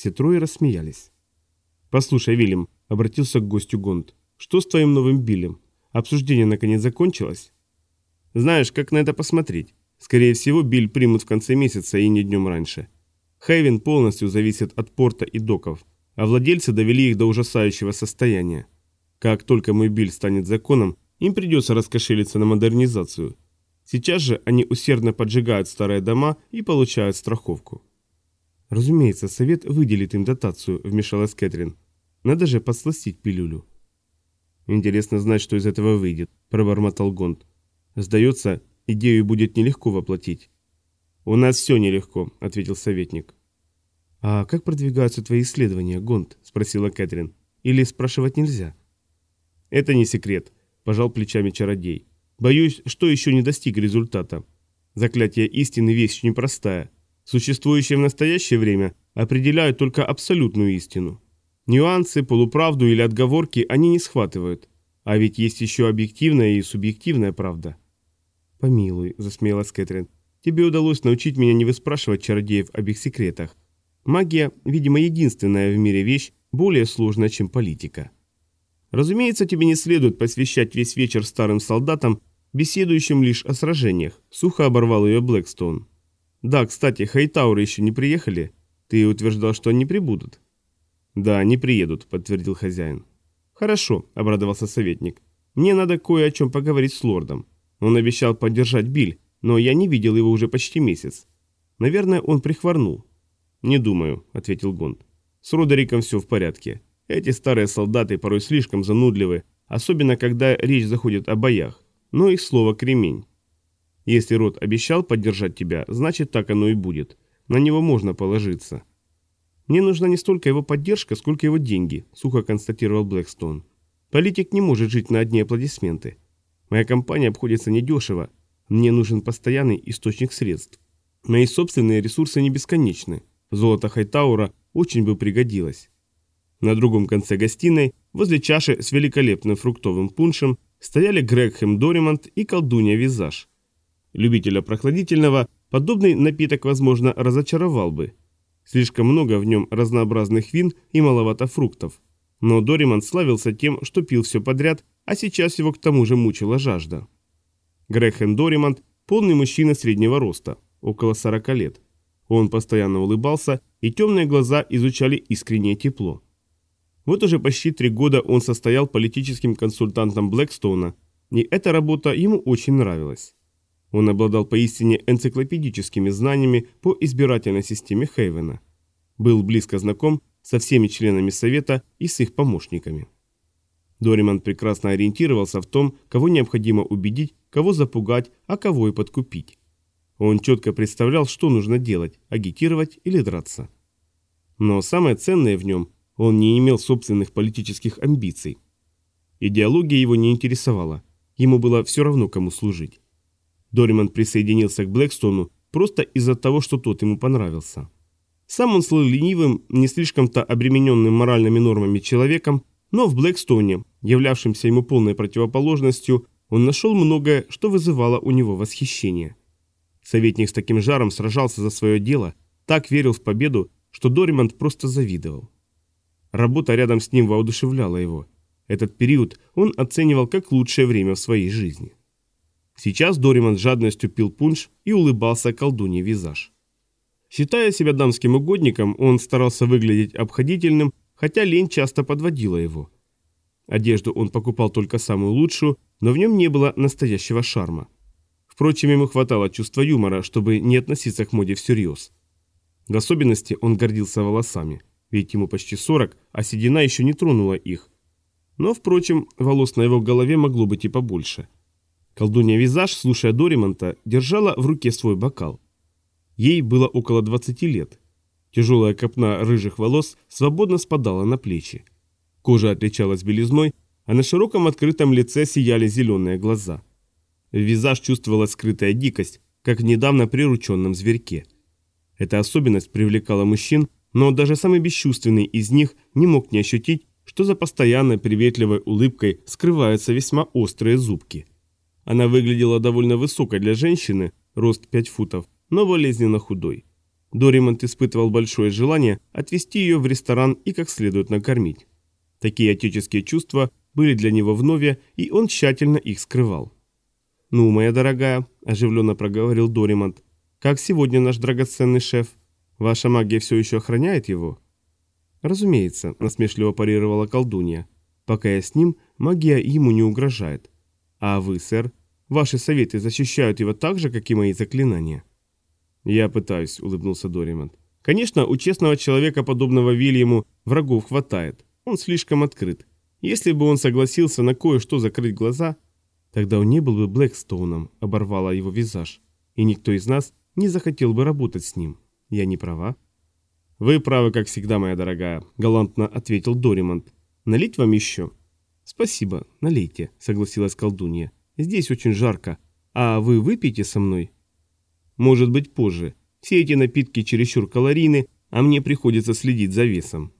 Все трое рассмеялись. «Послушай, Вильям», — обратился к гостю Гонд, — «что с твоим новым Биллем? Обсуждение наконец закончилось?» «Знаешь, как на это посмотреть? Скорее всего, Биль примут в конце месяца и не днем раньше. Хейвен полностью зависит от порта и доков, а владельцы довели их до ужасающего состояния. Как только мой Биль станет законом, им придется раскошелиться на модернизацию. Сейчас же они усердно поджигают старые дома и получают страховку. «Разумеется, совет выделит им дотацию», – вмешалась Кэтрин. «Надо же подсластить пилюлю». «Интересно знать, что из этого выйдет», – пробормотал Гонд. «Сдается, идею будет нелегко воплотить». «У нас все нелегко», – ответил советник. «А как продвигаются твои исследования, Гонд?» – спросила Кэтрин. «Или спрашивать нельзя?» «Это не секрет», – пожал плечами чародей. «Боюсь, что еще не достиг результата. Заклятие истины вещь непростая. Существующие в настоящее время определяют только абсолютную истину. Нюансы, полуправду или отговорки они не схватывают. А ведь есть еще объективная и субъективная правда. «Помилуй», – засмеялась Кэтрин. «Тебе удалось научить меня не выспрашивать чародеев об их секретах. Магия, видимо, единственная в мире вещь, более сложная, чем политика». «Разумеется, тебе не следует посвящать весь вечер старым солдатам, беседующим лишь о сражениях», – сухо оборвал ее Блэкстоун. «Да, кстати, Хайтауры еще не приехали. Ты утверждал, что они прибудут». «Да, они приедут», – подтвердил хозяин. «Хорошо», – обрадовался советник. «Мне надо кое о чем поговорить с лордом. Он обещал поддержать Биль, но я не видел его уже почти месяц. Наверное, он прихворнул». «Не думаю», – ответил Гонд. «С Родериком все в порядке. Эти старые солдаты порой слишком занудливы, особенно когда речь заходит о боях. Но их слово кремень. Если род обещал поддержать тебя, значит так оно и будет. На него можно положиться. Мне нужна не столько его поддержка, сколько его деньги, сухо констатировал Блэкстон. Политик не может жить на одни аплодисменты. Моя компания обходится недешево. Мне нужен постоянный источник средств. Мои собственные ресурсы не бесконечны. Золото Хайтаура очень бы пригодилось. На другом конце гостиной, возле чаши с великолепным фруктовым пуншем, стояли Грегхэм Доримонт и колдунья Визаж. Любителя прохладительного подобный напиток, возможно, разочаровал бы. Слишком много в нем разнообразных вин и маловато фруктов. Но Дориман славился тем, что пил все подряд, а сейчас его к тому же мучила жажда. Грехен Доримант – полный мужчина среднего роста, около 40 лет. Он постоянно улыбался, и темные глаза изучали искреннее тепло. Вот уже почти три года он состоял политическим консультантом Блэкстоуна, и эта работа ему очень нравилась. Он обладал поистине энциклопедическими знаниями по избирательной системе Хейвена. Был близко знаком со всеми членами Совета и с их помощниками. Дориман прекрасно ориентировался в том, кого необходимо убедить, кого запугать, а кого и подкупить. Он четко представлял, что нужно делать – агитировать или драться. Но самое ценное в нем – он не имел собственных политических амбиций. Идеология его не интересовала, ему было все равно, кому служить. Дориман присоединился к Блэкстону просто из-за того, что тот ему понравился. Сам он слыл ленивым, не слишком-то обремененным моральными нормами человеком, но в Блэкстоне, являвшемся ему полной противоположностью, он нашел многое, что вызывало у него восхищение. Советник с таким жаром сражался за свое дело, так верил в победу, что Дориманд просто завидовал. Работа рядом с ним воодушевляла его. Этот период он оценивал как лучшее время в своей жизни. Сейчас Дориман с жадностью пил пунш и улыбался колдуне визаж. Считая себя дамским угодником, он старался выглядеть обходительным, хотя лень часто подводила его. Одежду он покупал только самую лучшую, но в нем не было настоящего шарма. Впрочем, ему хватало чувства юмора, чтобы не относиться к моде всерьез. В особенности он гордился волосами, ведь ему почти 40, а седина еще не тронула их. Но, впрочем, волос на его голове могло быть и побольше – Колдунья Визаж, слушая Доримонта, держала в руке свой бокал. Ей было около 20 лет. Тяжелая копна рыжих волос свободно спадала на плечи. Кожа отличалась белизной, а на широком открытом лице сияли зеленые глаза. Визаж чувствовала скрытая дикость, как в недавно прирученном зверьке. Эта особенность привлекала мужчин, но даже самый бесчувственный из них не мог не ощутить, что за постоянной приветливой улыбкой скрываются весьма острые зубки. Она выглядела довольно высокой для женщины, рост 5 футов, но болезненно худой. Доримонт испытывал большое желание отвезти ее в ресторан и как следует накормить. Такие отеческие чувства были для него вновь, и он тщательно их скрывал. «Ну, моя дорогая», – оживленно проговорил Доримонт, – «как сегодня наш драгоценный шеф? Ваша магия все еще охраняет его?» «Разумеется», – насмешливо парировала колдунья. «Пока я с ним, магия ему не угрожает. А вы, сэр, ваши советы защищают его так же, как и мои заклинания?» «Я пытаюсь», — улыбнулся Доримонт. «Конечно, у честного человека, подобного Вильяму, врагов хватает. Он слишком открыт. Если бы он согласился на кое-что закрыть глаза, тогда он не был бы Блэкстоуном», — оборвала его визаж. «И никто из нас не захотел бы работать с ним. Я не права?» «Вы правы, как всегда, моя дорогая», — галантно ответил Доримонт. «Налить вам еще?» «Спасибо, налейте», — согласилась колдунья. «Здесь очень жарко. А вы выпьете со мной?» Может быть позже. Все эти напитки чересчур калорийны, а мне приходится следить за весом.